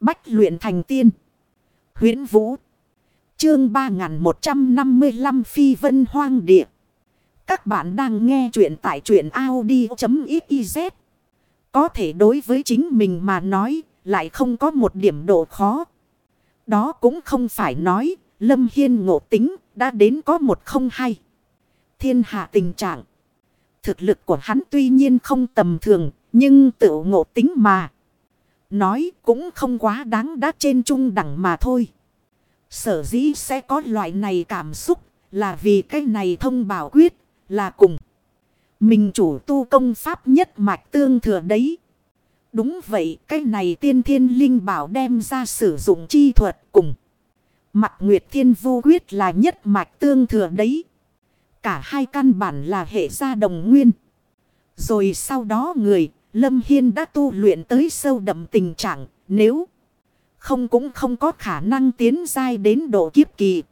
Bách luyện thành tiên. huyễn Vũ. Chương 3155 Phi Vân Hoang Địa. Các bạn đang nghe truyện tại truyện Audi.xyz. Có thể đối với chính mình mà nói, lại không có một điểm độ khó. Đó cũng không phải nói, Lâm Hiên ngộ tính, đã đến có một không hay. Thiên hạ tình trạng. Thực lực của hắn tuy nhiên không tầm thường, nhưng tự ngộ tính mà. Nói cũng không quá đáng đắt trên trung đẳng mà thôi. Sở dĩ sẽ có loại này cảm xúc là vì cái này thông bảo quyết là cùng. Mình chủ tu công pháp nhất mạch tương thừa đấy. Đúng vậy, cái này tiên thiên linh bảo đem ra sử dụng chi thuật cùng. Mặt Nguyệt Thiên Vô Quyết là nhất mạch tương thừa đấy. Cả hai căn bản là hệ gia đồng nguyên. Rồi sau đó người, Lâm Hiên đã tu luyện tới sâu đậm tình trạng, nếu không cũng không có khả năng tiến dai đến độ kiếp kỳ.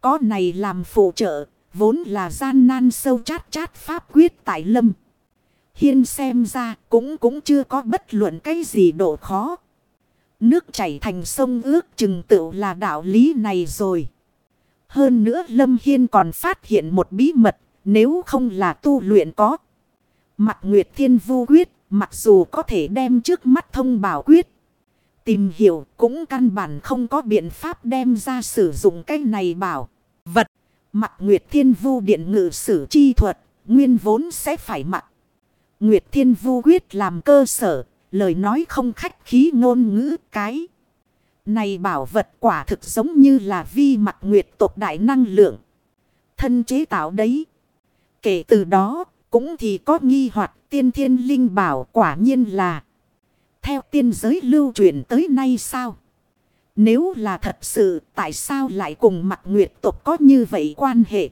Có này làm phụ trợ, vốn là gian nan sâu chát chát pháp quyết tại Lâm. Hiên xem ra cũng cũng chưa có bất luận cái gì độ khó. Nước chảy thành sông ước chừng tự là đạo lý này rồi. Hơn nữa Lâm Hiên còn phát hiện một bí mật nếu không là tu luyện có. Mặt Nguyệt Thiên Vu Quyết mặc dù có thể đem trước mắt thông bảo quyết. Tìm hiểu cũng căn bản không có biện pháp đem ra sử dụng cái này bảo. Vật Mặt Nguyệt Thiên Vu Điện ngự sử chi thuật nguyên vốn sẽ phải mặc. Nguyệt Thiên Vu Quyết làm cơ sở lời nói không khách khí ngôn ngữ cái. Này bảo vật quả thực giống như là vi mặt nguyệt tộc đại năng lượng. Thân chế tạo đấy. Kể từ đó, cũng thì có nghi hoặc tiên thiên linh bảo quả nhiên là. Theo tiên giới lưu truyền tới nay sao? Nếu là thật sự, tại sao lại cùng mặt nguyệt tộc có như vậy quan hệ?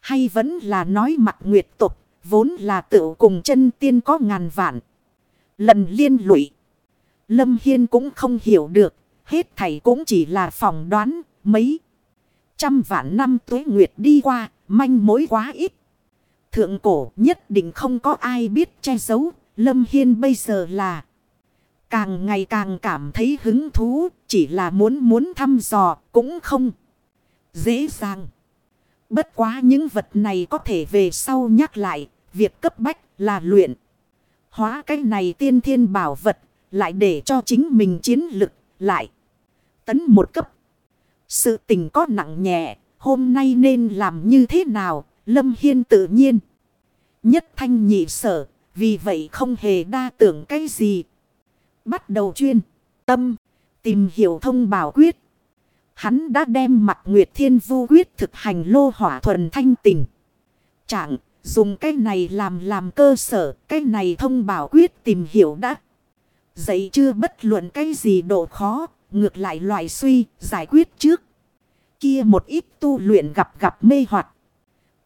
Hay vẫn là nói mặt nguyệt tộc, vốn là tự cùng chân tiên có ngàn vạn. Lần liên lụy. Lâm Hiên cũng không hiểu được. Hết thảy cũng chỉ là phỏng đoán mấy. Trăm vạn năm tuế nguyệt đi qua. Manh mối quá ít. Thượng cổ nhất định không có ai biết che giấu. Lâm Hiên bây giờ là. Càng ngày càng cảm thấy hứng thú. Chỉ là muốn muốn thăm dò cũng không. Dễ dàng. Bất quá những vật này có thể về sau nhắc lại. Việc cấp bách là luyện. Hóa cái này tiên thiên bảo vật. Lại để cho chính mình chiến lực. Lại. Tấn một cấp. Sự tình có nặng nhẹ. Hôm nay nên làm như thế nào? Lâm Hiên tự nhiên. Nhất thanh nhị sở. Vì vậy không hề đa tưởng cái gì. Bắt đầu chuyên. Tâm. Tìm hiểu thông bảo quyết. Hắn đã đem mặt Nguyệt Thiên Vu quyết thực hành lô hỏa thuần thanh tình. chẳng Dùng cái này làm làm cơ sở, cái này thông bảo quyết tìm hiểu đã. Dạy chưa bất luận cái gì độ khó, ngược lại loại suy, giải quyết trước. Kia một ít tu luyện gặp gặp mê hoặc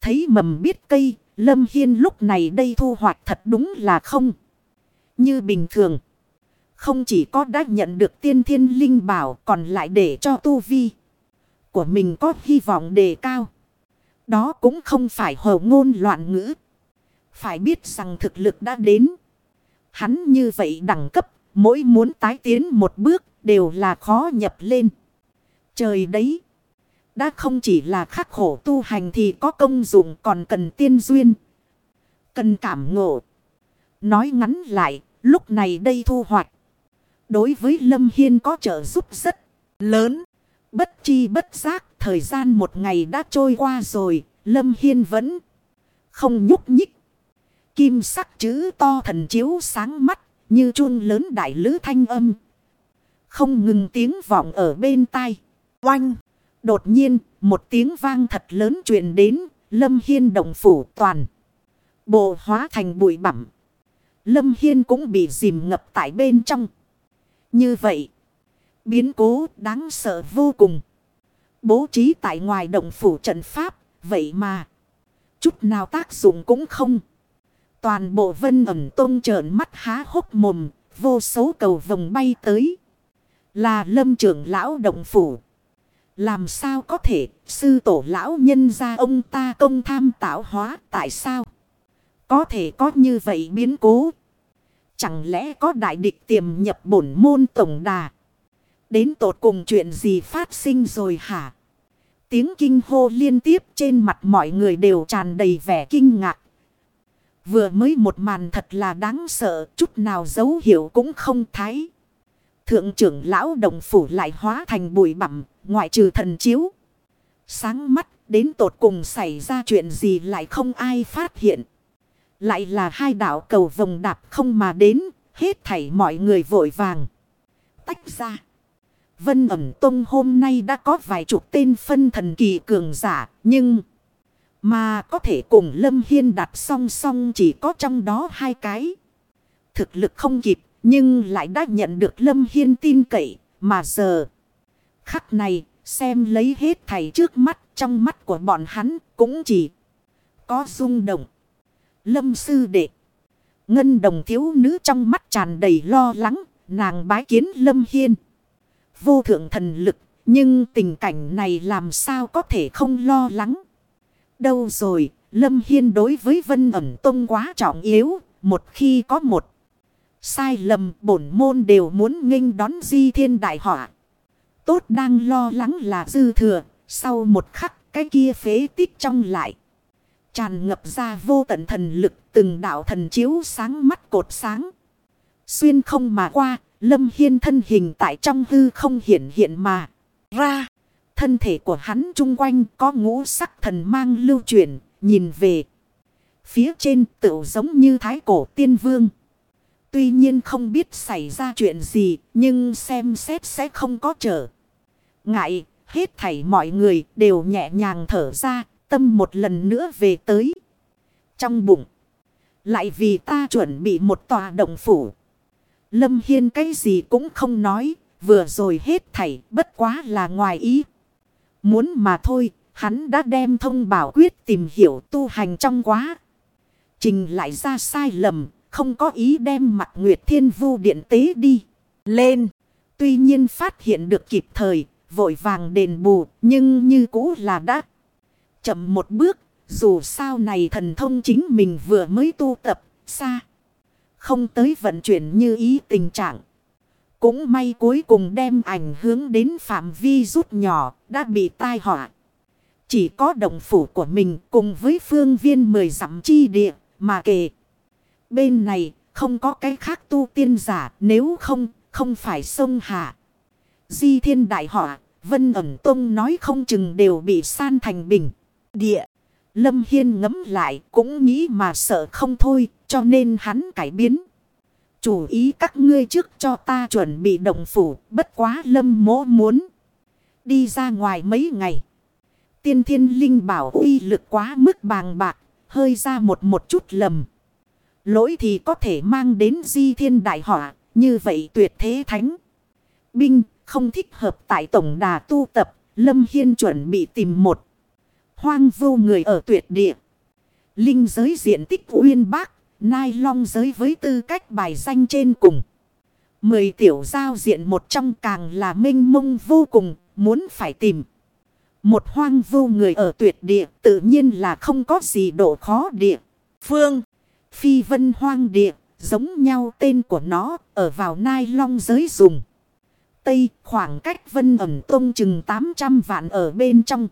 Thấy mầm biết cây, Lâm Hiên lúc này đây thu hoạch thật đúng là không. Như bình thường. Không chỉ có đã nhận được tiên thiên linh bảo còn lại để cho tu vi. Của mình có hy vọng đề cao. Đó cũng không phải hồ ngôn loạn ngữ. Phải biết rằng thực lực đã đến. Hắn như vậy đẳng cấp, mỗi muốn tái tiến một bước đều là khó nhập lên. Trời đấy! Đã không chỉ là khắc khổ tu hành thì có công dụng còn cần tiên duyên. Cần cảm ngộ. Nói ngắn lại, lúc này đây thu hoạch. Đối với Lâm Hiên có trợ giúp rất lớn. Bất chi bất giác, thời gian một ngày đã trôi qua rồi, Lâm Hiên vẫn không nhúc nhích. Kim sắc chữ to thần chiếu sáng mắt, như chuông lớn đại lứ thanh âm. Không ngừng tiếng vọng ở bên tai. Oanh! Đột nhiên, một tiếng vang thật lớn truyền đến, Lâm Hiên động phủ toàn. Bộ hóa thành bụi bẩm. Lâm Hiên cũng bị dìm ngập tại bên trong. Như vậy, biến cố đáng sợ vô cùng. Bố trí tại ngoài động phủ trận pháp, vậy mà. Chút nào tác dụng cũng không. Toàn bộ vân ẩm tôn trợn mắt há hốc mồm, vô số cầu vồng bay tới. Là lâm trưởng lão động phủ. Làm sao có thể sư tổ lão nhân ra ông ta công tham tạo hóa tại sao? Có thể có như vậy biến cố. Chẳng lẽ có đại địch tiềm nhập bổn môn tổng đà? Đến tột cùng chuyện gì phát sinh rồi hả? Tiếng kinh hô liên tiếp trên mặt mọi người đều tràn đầy vẻ kinh ngạc. Vừa mới một màn thật là đáng sợ, chút nào dấu hiệu cũng không thấy. Thượng trưởng lão đồng phủ lại hóa thành bụi bặm, ngoại trừ thần chiếu. Sáng mắt, đến tột cùng xảy ra chuyện gì lại không ai phát hiện. Lại là hai đảo cầu vòng đạp không mà đến, hết thảy mọi người vội vàng. Tách ra. Vân ẩm tông hôm nay đã có vài chục tên phân thần kỳ cường giả, nhưng... Mà có thể cùng Lâm Hiên đặt song song chỉ có trong đó hai cái. Thực lực không kịp, nhưng lại đã nhận được Lâm Hiên tin cậy, mà giờ... Khắc này, xem lấy hết thầy trước mắt, trong mắt của bọn hắn cũng chỉ có rung động. Lâm sư đệ. Ngân đồng thiếu nữ trong mắt tràn đầy lo lắng, nàng bái kiến Lâm Hiên. Vô thượng thần lực, nhưng tình cảnh này làm sao có thể không lo lắng. Đâu rồi, Lâm Hiên đối với Vân ẩn tông quá trọng yếu, một khi có một sai lầm bổn môn đều muốn nghênh đón di thiên đại họa. Tốt đang lo lắng là dư thừa, sau một khắc cái kia phế tích trong lại. Tràn ngập ra vô tận thần lực từng đạo thần chiếu sáng mắt cột sáng. Xuyên không mà qua, Lâm Hiên thân hình tại trong hư không hiện hiện mà ra. Thân thể của hắn chung quanh có ngũ sắc thần mang lưu chuyển, nhìn về. Phía trên tựu giống như thái cổ tiên vương. Tuy nhiên không biết xảy ra chuyện gì, nhưng xem xét sẽ không có trở. Ngại, hết thảy mọi người đều nhẹ nhàng thở ra, tâm một lần nữa về tới. Trong bụng, lại vì ta chuẩn bị một tòa động phủ. Lâm Hiên cái gì cũng không nói, vừa rồi hết thảy bất quá là ngoài ý. Muốn mà thôi, hắn đã đem thông bảo quyết tìm hiểu tu hành trong quá. Trình lại ra sai lầm, không có ý đem mặt Nguyệt Thiên Vu điện tế đi. Lên, tuy nhiên phát hiện được kịp thời, vội vàng đền bù, nhưng như cũ là đã. Chậm một bước, dù sao này thần thông chính mình vừa mới tu tập, xa. Không tới vận chuyển như ý tình trạng. Cũng may cuối cùng đem ảnh hướng đến phạm vi rút nhỏ đã bị tai họa. Chỉ có đồng phủ của mình cùng với phương viên mười dặm chi địa mà kể. Bên này không có cái khác tu tiên giả nếu không, không phải sông hạ. Di thiên đại họa, vân ẩn tông nói không chừng đều bị san thành bình. Địa, Lâm Hiên ngấm lại cũng nghĩ mà sợ không thôi cho nên hắn cải biến. Chủ ý các ngươi trước cho ta chuẩn bị động phủ, bất quá lâm mỗ muốn. Đi ra ngoài mấy ngày. Tiên thiên linh bảo uy lực quá mức bàng bạc, hơi ra một một chút lầm. Lỗi thì có thể mang đến di thiên đại họa, như vậy tuyệt thế thánh. Binh, không thích hợp tại tổng đà tu tập, Lâm Hiên chuẩn bị tìm một. Hoang vô người ở tuyệt địa. Linh giới diện tích uyên bác, Nai long giới với tư cách bài danh trên cùng. Mười tiểu giao diện một trong càng là minh mông vô cùng, muốn phải tìm. Một hoang vô người ở tuyệt địa tự nhiên là không có gì độ khó địa. Phương, phi vân hoang địa, giống nhau tên của nó, ở vào nai long giới dùng. Tây khoảng cách vân ẩm tông chừng 800 vạn ở bên trong.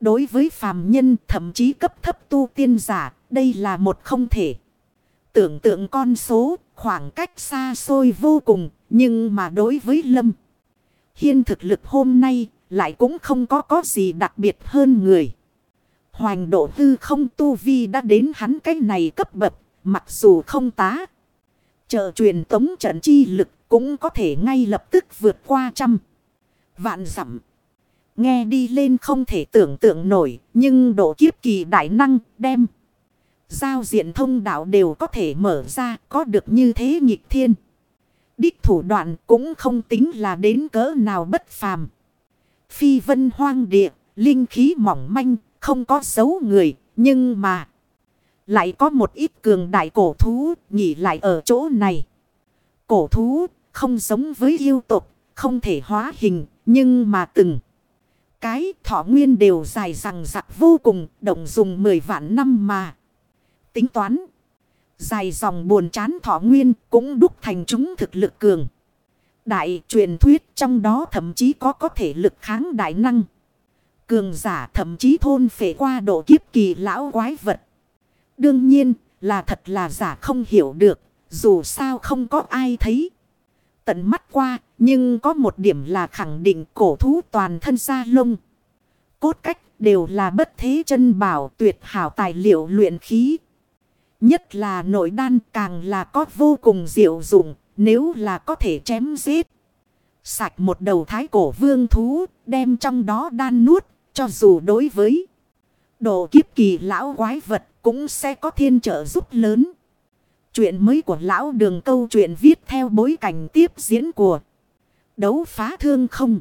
Đối với phàm nhân thậm chí cấp thấp tu tiên giả, đây là một không thể. Tưởng tượng con số khoảng cách xa xôi vô cùng. Nhưng mà đối với Lâm. Hiên thực lực hôm nay lại cũng không có có gì đặc biệt hơn người. Hoành độ tư không tu vi đã đến hắn cái này cấp bậc. Mặc dù không tá. Trợ truyền tống trận chi lực cũng có thể ngay lập tức vượt qua trăm. Vạn dặm Nghe đi lên không thể tưởng tượng nổi. Nhưng độ kiếp kỳ đại năng đem. Giao diện thông đạo đều có thể mở ra có được như thế nghịch thiên. Đích thủ đoạn cũng không tính là đến cỡ nào bất phàm. Phi vân hoang địa, linh khí mỏng manh, không có dấu người, nhưng mà... Lại có một ít cường đại cổ thú nghỉ lại ở chỗ này. Cổ thú không giống với yêu tộc không thể hóa hình, nhưng mà từng cái thọ nguyên đều dài rằng rạc vô cùng, động dùng 10 vạn năm mà tính toán. Dài dòng buồn chán thọ nguyên cũng đúc thành chúng thực lực cường. Đại truyền thuyết trong đó thậm chí có có thể lực kháng đại năng. Cường giả thậm chí thôn phệ qua độ kiếp kỳ lão quái vật. Đương nhiên, là thật là giả không hiểu được. Dù sao không có ai thấy. Tận mắt qua. Nhưng có một điểm là khẳng định cổ thú toàn thân da lông. Cốt cách đều là bất thế chân bảo tuyệt hảo tài liệu luyện khí. Nhất là nội đan càng là có vô cùng diệu dụng. Nếu là có thể chém giết. Sạch một đầu thái cổ vương thú. Đem trong đó đan nuốt. Cho dù đối với độ kiếp kỳ lão quái vật cũng sẽ có thiên trợ giúp lớn. Chuyện mới của lão đường câu chuyện viết theo bối cảnh tiếp diễn của đấu phá thương không.